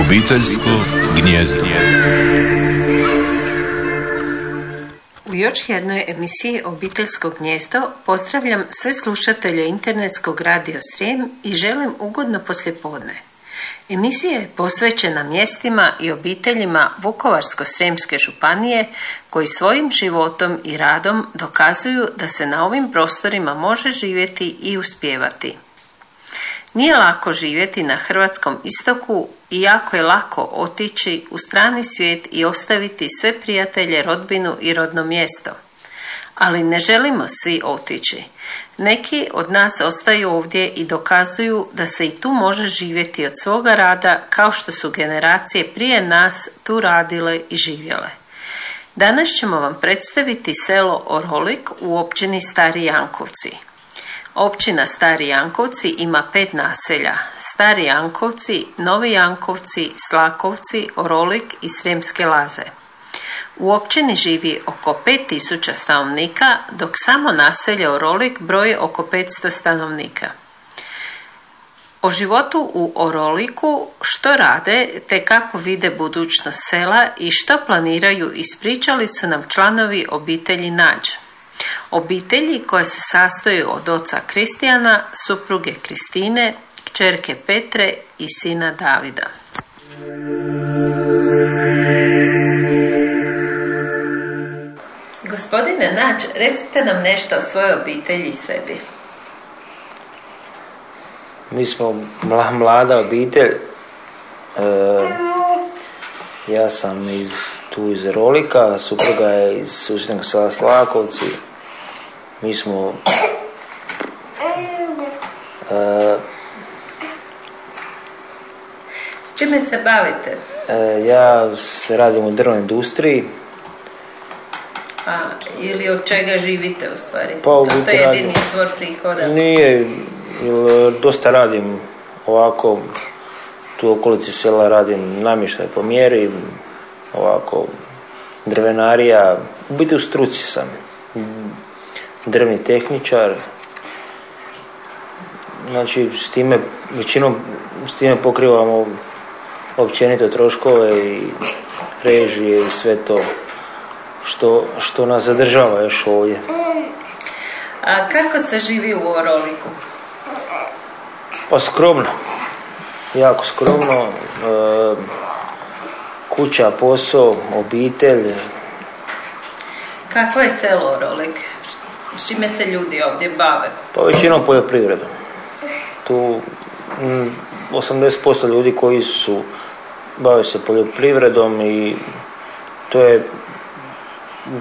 Obiteljsko gnjezdo. U još jednoj emisiji Obiteljsko gnjezdo pozdravljam sve slušatelje internetskog radio Srijem i želim ugodno poslijepodne. Emisija je posvećena mjestima i obiteljima Vukovarsko-srijemske županije koji svojim životom i radom dokazuju da se na ovim prostorima može živjeti i uspjevati. Nije lako živjeti na hrvatskom istoku i jako je lako otići u strani svijet i ostaviti sve prijatelje, rodbinu i rodno mjesto. Ali ne želimo svi otići. Neki od nas ostaju ovdje i dokazuju da se i tu može živjeti od svoga rada kao što su generacije prije nas tu radile i živjele. Danas ćemo vam predstaviti selo Orolik u općini Stari Jankovci. Općina Stari Jankovci ima pet naselja. Stari Jankovci, Novi Jankovci, Slakovci, Orolik i Sremske Laze. U općini živi oko 5000 stanovnika, dok samo naselje Orolik broji oko 500 stanovnika. O životu u Oroliku, što rade, te kako vide budućnost sela i što planiraju ispričali su nam članovi obitelji Nađ. Obitelji koje se sastoji od oca Kristijana, supruge Kristine, kćerke Petre i sina Davida. Gospodine Nađ, recite nam nešto o svojoj obitelji i sebi. Mi smo mlada obitelj. E, ja sam iz, tu iz Rolika, supruga je iz susjednog sela Slakovci. Mi smo e, S čime se bavite? e, ja se radim u drvnoj industriji. A, ili od čega živite u stvari? Pa, u to, to je jedini izvor prihoda. Nije, dosta radim ovako, tu okolici sela radim namještaj po mjeri, ovako drvenarija, u biti u struci sam, drvni tehničar, znači s time, većinom s time pokrivamo općenito troškove i režije i sve to što, što nas zadržava još ovdje. A kako se živi u Oroliku? Pa skromno, jako skromno. E, kuća, posao, obitelj. Kakvo je selo Orolik? S čime se ljudi ovdje bave? Pa većinom poljoprivredom. Tu mm, 80% ljudi koji su bave se poljoprivredom i to je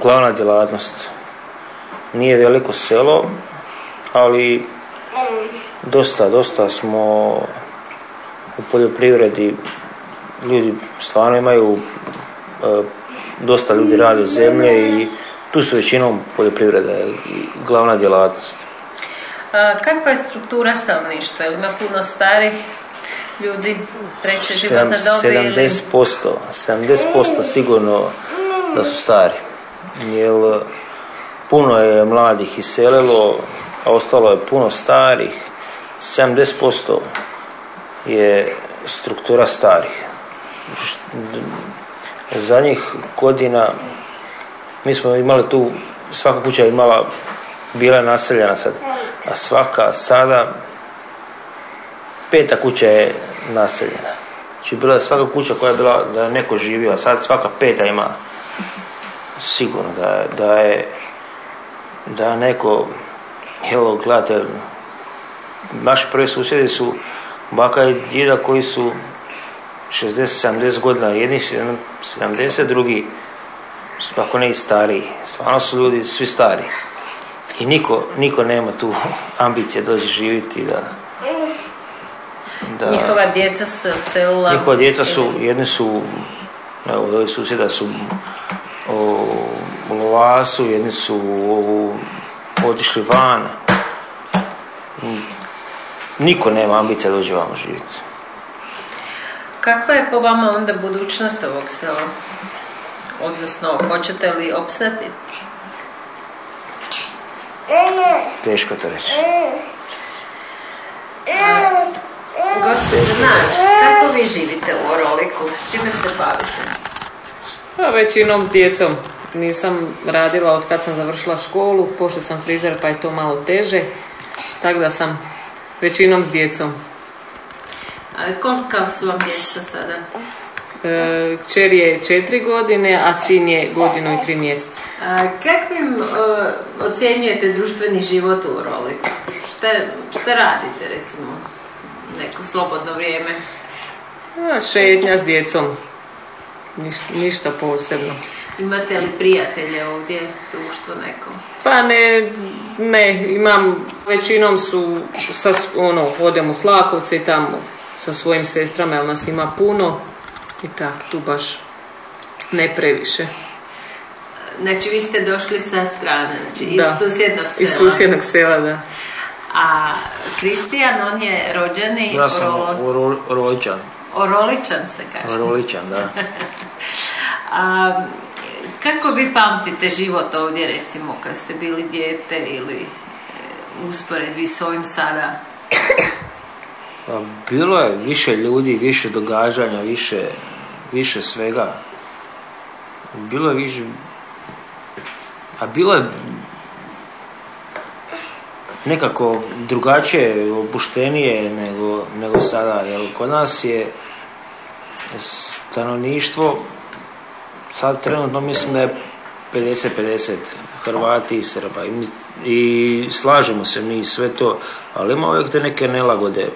glavna djelatnost. Nije veliko selo, ali dosta, dosta smo u poljoprivredi ljudi stvarno imaju e, dosta ljudi rade zemlje i tu su većinom poljoprivreda je i glavna djelatnost. A, kakva je struktura stanovništva? Ima puno starih ljudi treće životne dobi? ili- 70%, 70% sigurno da su stari. Jer puno je mladih iselilo, a ostalo je puno starih. 70% je struktura starih. Š- Zadnjih godina mi smo imali tu, svaka kuća je imala, bila je naseljena sad, a svaka sada peta kuća je naseljena. Znači bila je svaka kuća koja je bila da je neko živio, a sad svaka peta ima sigurno da je, da je, da neko, evo gledajte, naši prvi susjedi su baka i djeda koji su 60-70 godina, jedni su 70, drugi ako ne i stariji. Stvarno su ljudi svi stari. I niko, niko nema tu ambicije doći živjeti da, da Njihova djeca su selula. njihova djeca su, jedni su, evo, od ovih susjeda su o, u Lovasu, jedni su u, otišli van. Niko nema ambicija da dođe vamo živjeti. Kakva je po vama onda budućnost ovog sela? Odnosno, hoćete li opstati? Teško to reći. Gospođo Nač, kako vi živite u Oroliku? S čime se bavite? Pa većinom s djecom. Nisam radila od kad sam završila školu, pošto sam frizer pa je to malo teže. Tako da sam većinom s djecom. A kolika su vam djeca sada? E, kćer je četiri godine, a sin je godinu i tri mjeseca. A, kakvim e, ocjenjujete društveni život u Oroliku? Šta, šta radite recimo? Neko slobodno vrijeme? A, šetnja s djecom. Ništa, ništa posebno. Imate li prijatelje ovdje, društvo neko? Pa ne, ne, imam, većinom su, sa, ono, odem u Slakovce i tamo sa svojim sestrama, jer nas ima puno i tak, tu baš ne previše. Znači vi ste došli sa strane, znači iz Da. susjednog sela. Iz susjednog sela, da. A Kristijan, on je rođeni Ja sam Orolo- Oro- Oroličan. Oroličan se kaže. Oroličan, da. A, kako vi pamtite život ovdje recimo kad ste bili dijete ili e, u usporedbi s ovim sada? Pa bilo je više ljudi, više događanja, više, više svega. Bilo je više... A bilo je nekako drugačije, opuštenije nego, nego sada. Jer kod nas je stanovništvo, sad trenutno mislim da je 50-50 Hrvati i Srba. I, I slažemo se mi sve to, ali ima uvijek te neke nelagode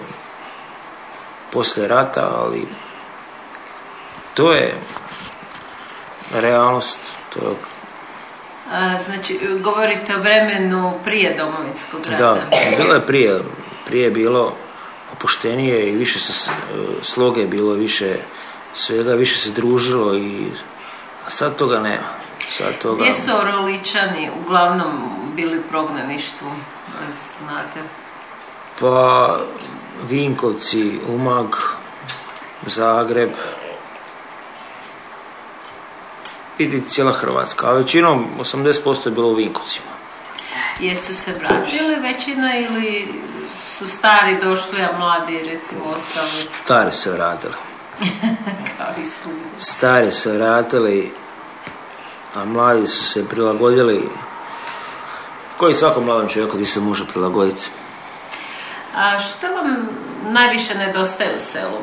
poslije rata, ali to je realnost. To je, A, znači, govorite o vremenu prije domovinskog rata. da, bilo je prije, prije je bilo opuštenije i više se e, sloge je bilo, više svega, više se družilo i a sad toga nema. Sad toga... Gdje su Oroličani uglavnom bili u prognaništvu, znate? Pa Vinkovci, Umag, Zagreb, vidi cijela Hrvatska, a većinom 80% je bilo u Vinkovcima. Jesu se vratili većina ili su stari došli, a mladi recimo ostali Stari se vratili. Stari se vratili, a mladi su se prilagodili. Koji svakom mladom čovjeku ti se može prilagoditi? A što vam najviše nedostaje u selu?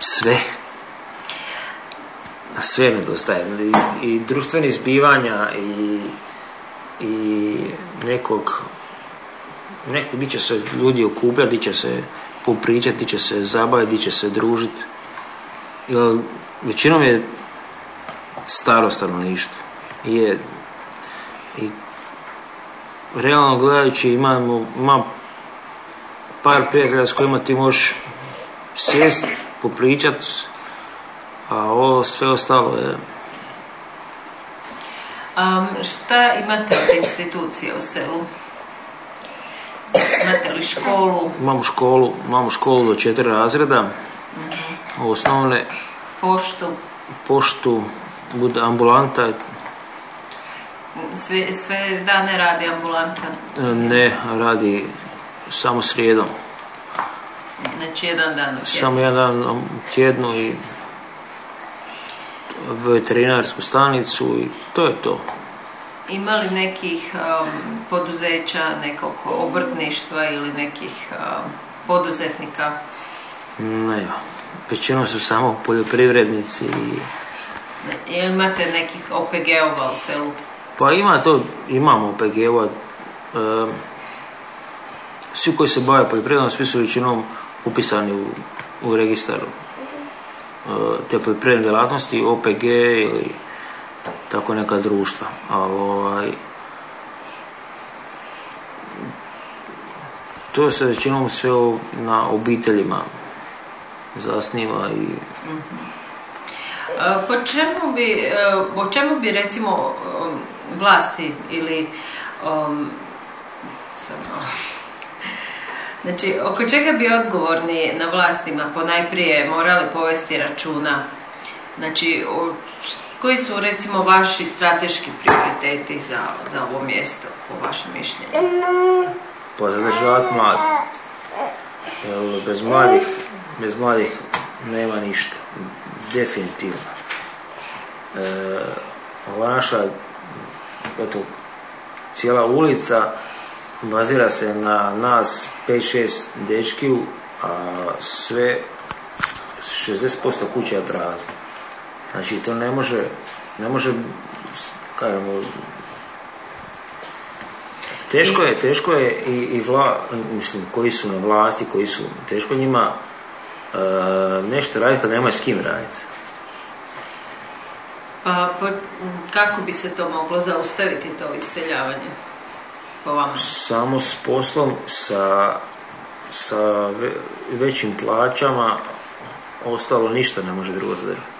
Sve. A sve nedostaje. I, i društvenih zbivanja i, i nekog nekog di će se ljudi okupljati, di će se popričati, će se zabaviti, će se družiti. Jer većinom je staro stanovništvo. Je, I realno gledajući imamo, imam par prijatelja s kojima ti možeš sjest, popričat, a ovo sve ostalo je Um, šta imate od institucije u selu? Imate li školu, Imamo školu, imamo školu do četiri razreda, osnovne, poštu, poštu, bude ambulanta, sve, sve dane radi ambulanta? ne radi samo srijedom, Znači jedan dan u tjednu. samo jedan dan u tjednu i veterinarsku stanicu i to je to. Ima li nekih um, poduzeća, nekog obrtništva ili nekih um, poduzetnika? Ne, većinom su samo poljoprivrednici i Jel imate nekih OPG-ova u selu? Pa ima to, imamo OPG-ova, e, svi koji se bave poljoprivredom, svi su većinom upisani u, u registar e, te poljoprivredne djelatnosti, OPG ili tako neka društva. Ali ovaj, to se većinom sve na obiteljima zasniva i E, Po čemu bi, e, o čemu bi recimo um, vlasti ili um, samo, znači oko čega bi odgovorni na vlastima ponajprije morali povesti računa? Znači koji su recimo vaši strateški prioriteti za, za ovo mjesto po vašem mišljenju? pa zadržavati mlade. Bez mladih, bez mladih nema ništa, definitivno. E, ova naša eto, cijela ulica bazira se na nas 5-6 dečkiju, a sve 60% kuća je prazno. Znači to ne može, ne može, kažemo, teško je, teško je i, i vla, mislim, koji su na vlasti, koji su, teško njima e, nešto raditi kad nemaju s kim raditi. Pa po- kako bi se to moglo zaustaviti, to iseljavanje? Po vama? Samo s poslom, sa, sa ve- većim plaćama, ostalo ništa ne može drugo zadržati.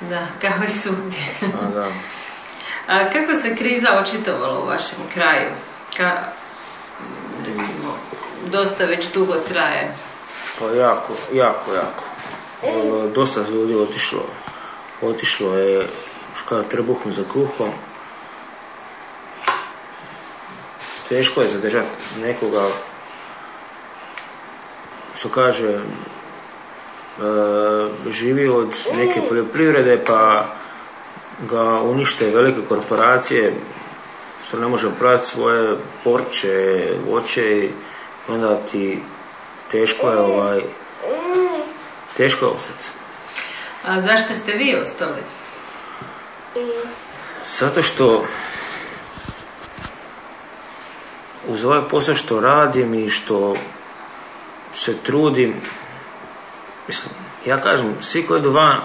Da, kao i svugdje. A, da. A kako se kriza očitovala u vašem kraju? Ka, recimo, dosta već dugo traje. Pa jako, jako, jako. E, Dosta ljudi otišlo. Otišlo je kao trbuhom za kruhom. Teško je zadržati nekoga što kaže živi od neke poljoprivrede pa ga unište velike korporacije što ne može prodati svoje porče, voće i onda ti teško je ovaj teško je ostati. A zašto ste vi ostali? Zato što uz ovaj posao što radim i što se trudim, mislim, ja kažem, svi koji idu van,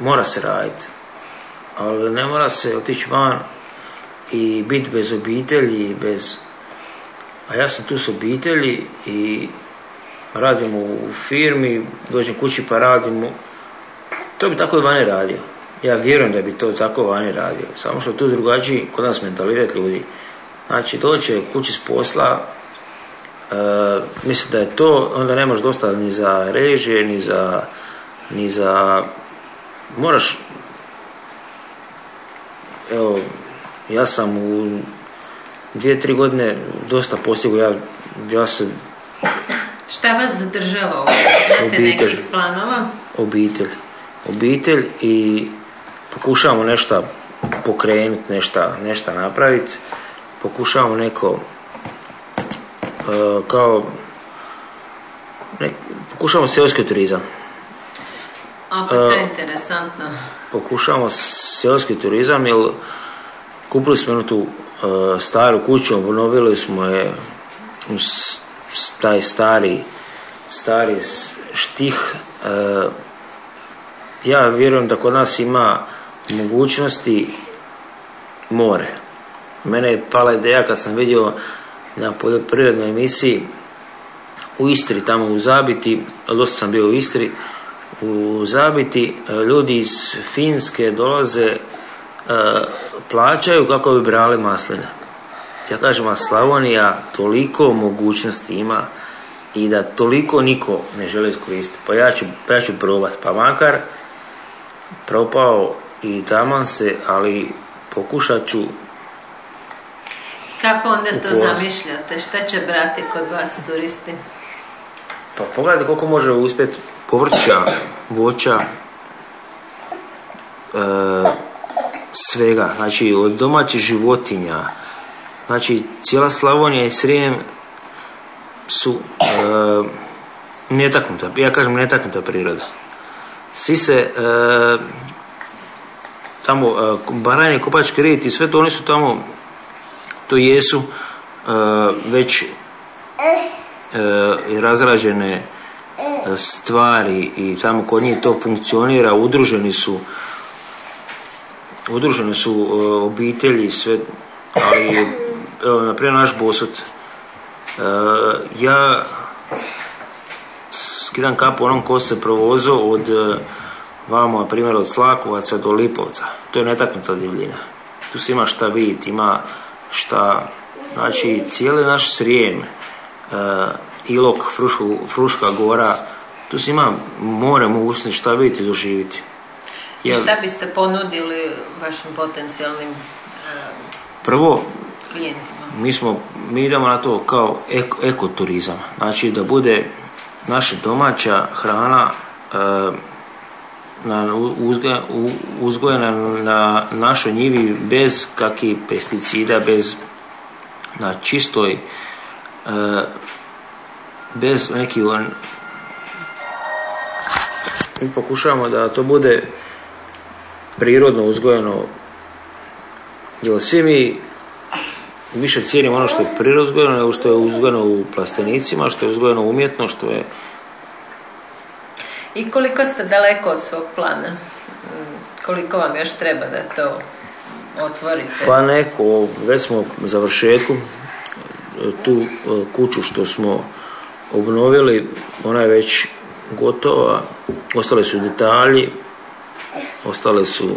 mora se raditi. Ali ne mora se otići van i biti bez obitelji, bez... A ja sam tu s obitelji i radim u firmi, dođem kući pa radim. To bi tako i vani radio. Ja vjerujem da bi to tako vani radio. Samo što tu drugačiji kod nas mentalitet ljudi. Znači doće kući s posla, mislim da je to, onda nemaš dosta ni za režije, ni za, ni za, moraš, evo, ja sam u dvije, tri godine dosta postigao, ja, ja se Šta vas zadržava Obitelj. nekih planova? obitelj. Obitelj i pokušavamo nešto pokrenuti, nešto, nešto napraviti. Pokušavamo neko e, kao ne, pokušavamo seoski turizam. A pa to je interesantno. Pokušavamo seoski turizam jer kupili smo jednu tu e, staru kuću, obnovili smo je taj stari stari štih ja vjerujem da kod nas ima mogućnosti more. Mene je pala ideja kad sam vidio na poljoprivrednoj emisiji u Istri, tamo u Zabiti, dosta sam bio u Istri, u Zabiti e, ljudi iz Finske dolaze, e, plaćaju kako bi brali masline. Ja kažem, a Slavonija toliko mogućnosti ima i da toliko niko ne želi iskoristiti. Pa ja ću, pa ja ću probati, pa makar propao i taman se, ali pokušat ću Kako onda to zamišljate? Šta će brati kod vas turisti? Pa pogledajte koliko može uspjeti povrća, voća, e, svega, znači od domaćih životinja, znači cijela Slavonija i Srijem su e, netaknuta, ja kažem netaknuta priroda. Svi se e, tamo e, Baranje, Kopački rit i sve to oni su tamo to jesu e, već e, razrađene e, stvari i tamo kod njih to funkcionira, udruženi su udružene su obitelji i sve, ali evo, naprimjer naš Bosut, ja skidam kapu onom ko se provozo od vamo, na primjer od Slakovaca do Lipovca, to je netaknuta divljina. Tu se ima šta vidjeti, ima šta, znači cijeli naš Srijem, e, Ilok, Frušku, Fruška gora, tu se ima more mogućnosti šta vidjeti i doživjeti. I Jel- šta biste ponudili vašim potencijalnim e, Prvo, klijentima? mi, smo, mi idemo na to kao eko, ekoturizam. Znači da bude naša domaća hrana e, na, uzgojena na našoj njivi bez kakvih pesticida, bez na čistoj e, bez nekih mi pokušavamo da to bude prirodno uzgojeno. Jer svi mi više cijenimo ono što je prirodno uzgojeno nego što je uzgojeno u plastenicima, što je uzgojeno umjetno, što je... I koliko ste daleko od svog plana? Mm, koliko vam još treba da to otvorite? Pa neko, već smo završetku, tu e, kuću što smo obnovili, ona je već gotova, ostale su detalji, ostale su e,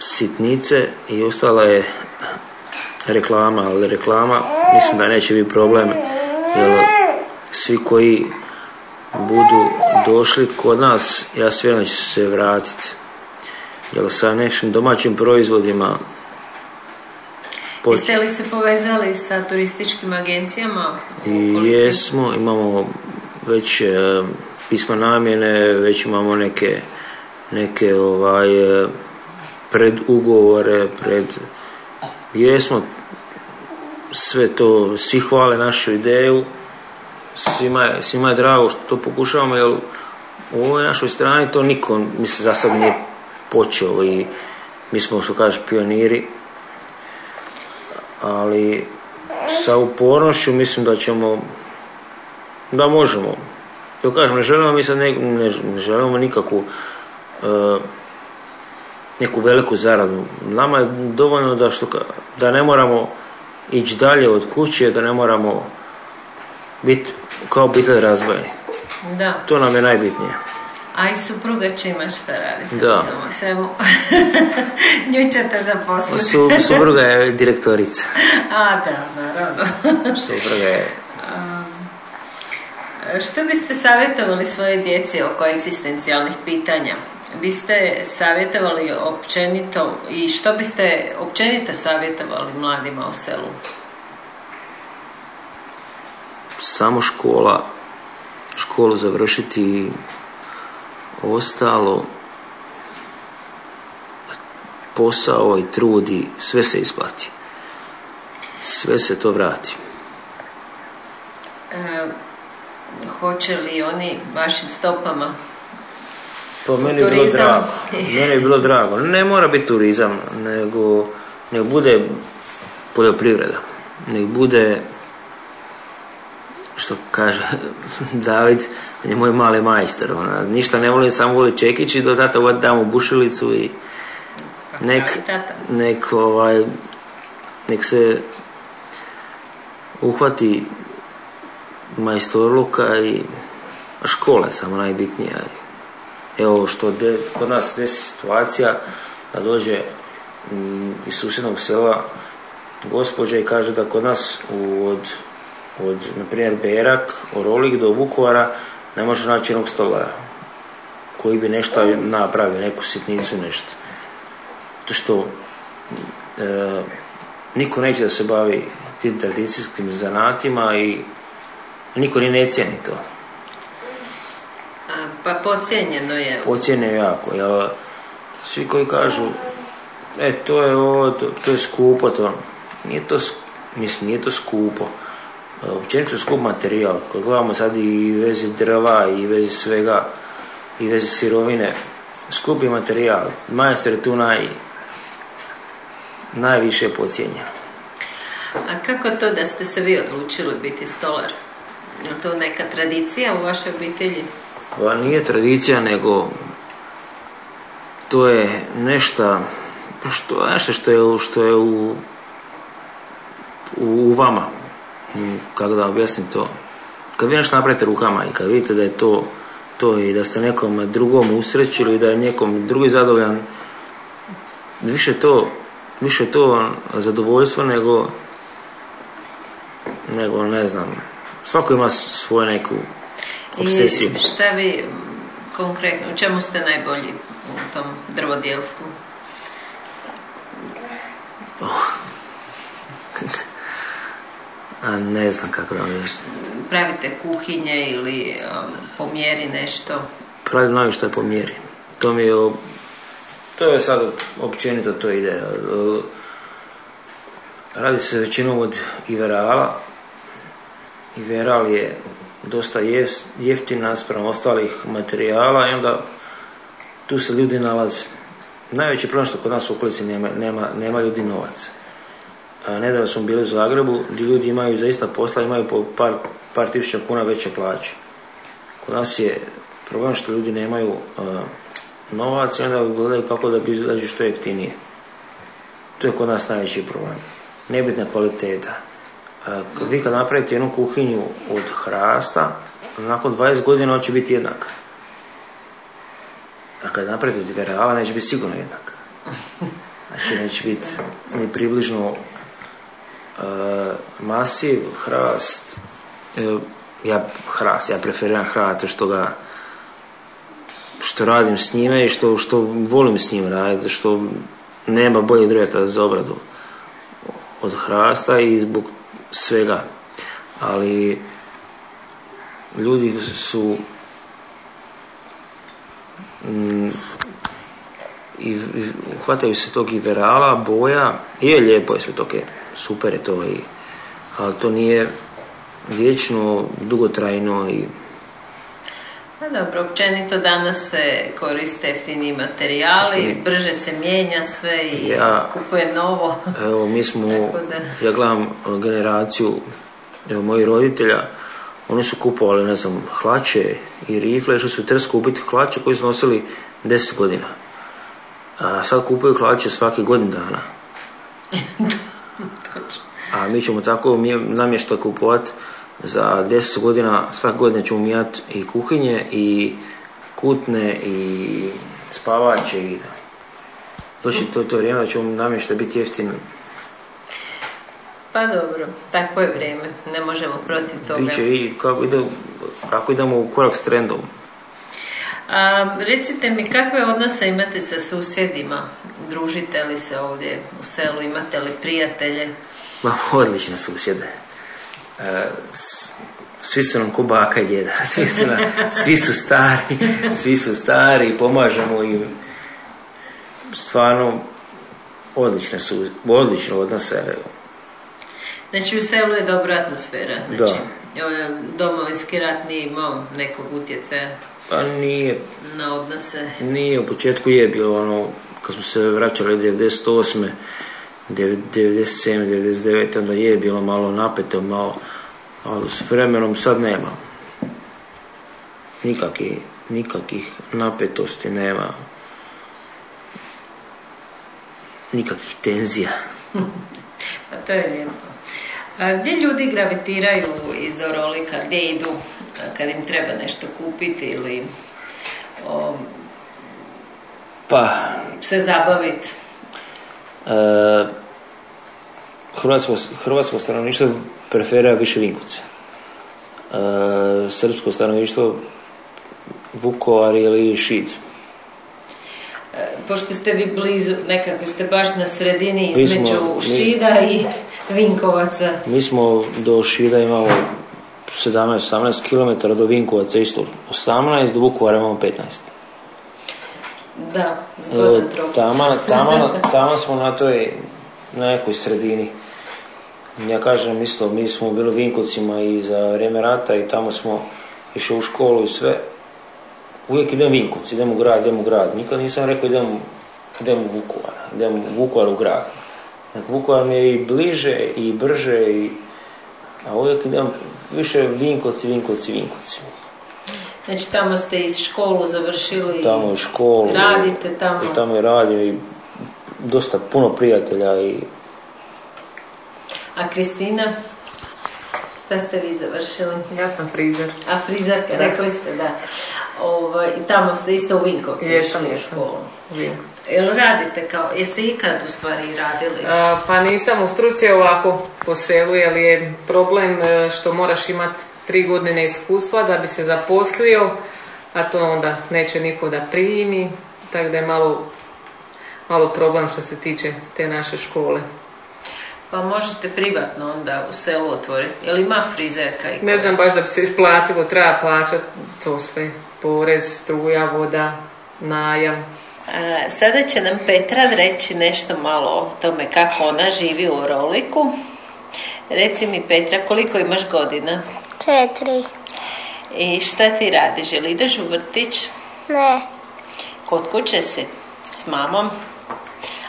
sitnice i ostala je reklama, ali reklama mislim da neće biti problem jer svi koji budu došli kod nas, ja sve će se vratiti. Jer sa nekim domaćim proizvodima Jeste li se povezali sa turističkim agencijama? I jesmo, imamo već e, pisma namjene, već imamo neke, neke ovaj, e, pred ugovore, pred... Jesmo, sve to, svi hvale našu ideju, svima je, svima je drago što to pokušavamo, jer u ovoj našoj strani to niko, mislim, za sad nije počeo i mi smo, što kaže, pioniri, ali sa upornošću mislim da ćemo, da možemo. Jer kažem, ne želimo mi sad ne, ne, želimo nikakvu e, neku veliku zaradu. Nama je dovoljno da, što, da ne moramo ići dalje od kuće, da ne moramo biti kao obitelj razvojeni. Da. To nam je najbitnije. A i supruga će ima šta raditi. Da. Svemu. Nju ćete zaposliti. Su, supruga je direktorica. A, da, naravno. supruga je... što biste savjetovali svoje djeci oko egzistencijalnih pitanja? biste savjetovali općenito i što biste općenito savjetovali mladima u selu? Samo škola, školu završiti i ostalo posao i trudi, sve se isplati. Sve se to vrati. E, hoće li oni vašim stopama pa meni je bilo drago. Meni je bilo drago. Ne mora biti turizam, nego nek bude poljoprivreda. Nek bude što kaže David, on je moj mali majster. Ona, ništa ne volim, samo voli čekić i do tata dam u bušilicu i nek, nek, ovaj, nek se uhvati majstorluka i škole samo najbitnija evo što de, kod nas desi situacija da dođe mm, iz susjednog sela gospođa i kaže da kod nas od, od na primjer Berak, Orolik do Vukovara ne može naći jednog stolara koji bi nešto napravio, neku sitnicu, nešto. To što e, niko neće da se bavi tim tradicijskim zanatima i niko ni ne cijeni to. Pa pocijenjeno je. Pocijenjeno je jako. Ja, svi koji kažu, e to je ovo, to, to je skupo, to nije to, mislim, nije to skupo. Općenito skup materijal. Kad gledamo sad i vezi drva i vezi svega, i vezi sirovine, skupi materijal. Majstor je tu naj, najviše pocijenjen. A kako to da ste se vi odlučili biti stolar? Je to neka tradicija u vašoj obitelji? Pa nije tradicija, nego to je nešto što, nešto što je, što je u, u, vama. Kako da objasnim to? Kad vi nešto napravite rukama i kad vidite da je to to i da ste nekom drugom usrećili i da je nekom drugi zadovoljan, više to, više to zadovoljstvo nego nego ne znam, svako ima svoju neku obsesiju. I šta vi konkretno, u čemu ste najbolji u tom drvodjelstvu? A ne znam kako da vam. Pravite kuhinje ili um, pomjeri nešto? Pravim najviše je po mjeri. To mi je, to je sad općenito to ide. Radi se većinom od Iverala. Iveral je dosta jef- jeftin naspram ostalih materijala i onda tu se ljudi nalaze. Najveći problem što kod nas u okolici nema, nema, nema ljudi novaca. Nedavno smo bili u Zagrebu gdje ljudi imaju zaista posla, imaju po par, par tisuća kuna veće plaće. Kod nas je problem što ljudi nemaju uh, novac i onda gledaju kako da bi izađu što jeftinije. To je kod nas najveći problem. Nebitna kvaliteta. Uh, vi kad napravite jednu kuhinju od hrasta, nakon 20 godina on će biti jednak. A kad napravite od neće biti sigurno jednak. Znači neće biti ni približno masiv, hrast. Evo, ja hrast, ja preferiram hrast što ga što radim s njime i što, što volim s njim raditi, što nema boljeg drveta za obradu od hrasta i zbog svega. Ali ljudi su mm, i, i hvataju se tog iberala, boja, je lijepo je sve to, je, super je to, i, ali to nije vječno, dugotrajno i Pa dobro, općenito danas se koriste jeftini materijali, Jeftini. brže se mijenja sve i Ja- kupuje novo. Evo, mi smo, da. ja gledam e, generaciju evo, mojih roditelja, oni su kupovali, ne znam, hlače i rifle, što su u Trst kupiti hlače koji su nosili 10 godina. A sad kupuju hlače svaki godin dana. A mi ćemo tako namještaj kupovati za 10 godina, svake godine ćemo mijati i kuhinje i kutne i spavače i doći to, to vrijeme da ćemo namještaj biti jeftin Pa dobro, takvo je vrijeme, ne možemo protiv toga. Biće i kako, ide, kako idemo u korak s trendom. A, recite mi, kakve odnose imate sa susjedima? Družite li se ovdje u selu, imate li prijatelje? Ma, odlične susjede. E, svi su nam ko baka i djeda, svi su, nam- svi su stari, svi su stari, pomažemo im. Stvarno, odlične su, odlične odnose. Znači u selu je dobra atmosfera, znači e, domovinski rat nije imao nekog utjecaja Pa nije, na odnose. Nije, u početku je bilo ono, kad smo se vraćali 98. 97. 99. onda je bilo malo napeto, malo, ali s vremenom sad nema. Nikakih, nikakih napetosti nema. Nikakvih tenzija. Pa to je lijepo. A gdje ljudi gravitiraju iz Orolika, gdje idu kad im treba nešto kupiti ili o, Pa, se zabaviti? E, hrvatsko, hrvatsko stanovništvo preferira više Vinkovce. E, srpsko stanovništvo Vukovar ili Šid. E, Pošto ste vi blizu, nekako ste baš na sredini između smo- mi- Šida i Vinkovaca. Mi smo do Šida imamo 17-18 km, do Vinkovaca isto 18, do Vukovara imamo 15. Da, zgodan E, trokut. Tama, tama, tama smo na toj na nekoj sredini. Ja kažem isto, mi smo bili u Vinkovcima i za vrijeme rata i tamo smo išli u školu i sve. Uvijek idem u Vinkovci, idem u grad, idem u grad. Nikad nisam rekao idem, idem u Vukovar, idem u Vukovar u grad. Dakle, Vukovar mi je i bliže i brže i a uvijek idem više Vinkovci, Vinkovci, Vinkovci. Znači tamo ste iz školu završili, Tamo je školu. radite tamo. I tamo je radim i dosta puno prijatelja i A Kristina? Šta ste vi završili? Ja sam frizer. A frizerka, rekli ste da. Ovaj, I tamo ste isto u Vinkovcu Jesam, u jesam. školu. Vinkovci. Jel radite kao, jeste ikad u stvari radili? A, Pa nisam u struci ovako po selu, jer je problem e, što moraš imati tri godine iskustva da bi se zaposlio, a to onda neće niko da primi, tako da je malo, malo problem što se tiče te naše škole. Pa možete privatno onda u selu otvoriti. Jel ima frizerka? I Ne znam baš da bi se isplatilo, treba plaćati to sve. Porez, struja, voda, najam. A, sada će nam Petra reći nešto malo o tome kako ona živi u Oroliku. Reci mi Petra, koliko imaš godina? Četiri. I šta ti radiš? Jel ideš u vrtić? Ne. Kod kuće si? S mamom?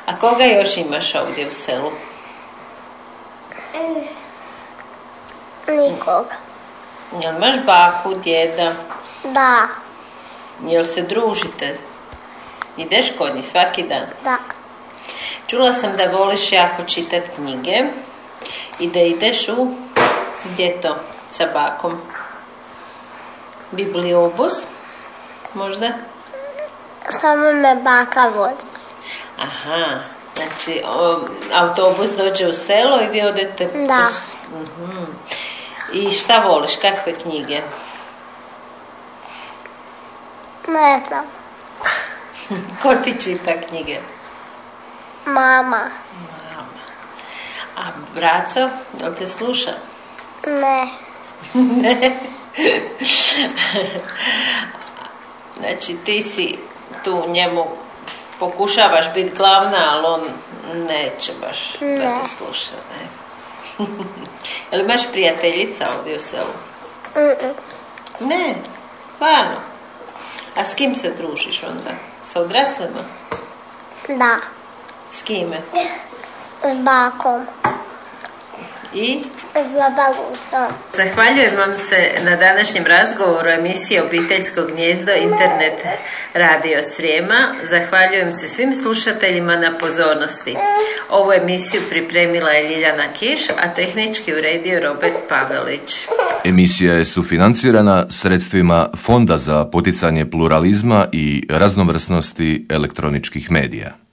A koga još imaš ovdje u selu? Nikoga. Jel imaš baku, djeda? Da. Jel se družite? Ideš kod njih svaki dan? Da. Čula sam da voliš jako čitat knjige i da ideš u, gdje to, sa bakom? Bibliobus? Možda? Samo me baka vodi. Aha, znači o, autobus dođe u selo i vi odete... Da. Mhm. I šta voliš, kakve knjige? Ne znam. Ko ti čita knjige? Mama. A braco, jel te sluša? Ne. Ne. znači ti si tu njemu pokušavaš biti glavna, ali on neće baš da Ne. te sluša. Ne. Jel imaš prijateljica ovdje u selu? Mm-mm. Ne, stvarno. A s kim se družiš onda? Sa odraslima? Da. S kime? S bakom. I? S babagucom. Zahvaljujem vam se na današnjem razgovoru emisije Obiteljsko gnjezdo internet radio Srijema. Zahvaljujem se svim slušateljima na pozornosti. Ovu emisiju pripremila je Ljiljana Kiš, a tehnički uredio Robert Pavelić. Emisija je sufinancirana sredstvima Fonda za poticanje pluralizma i raznovrsnosti elektroničkih medija.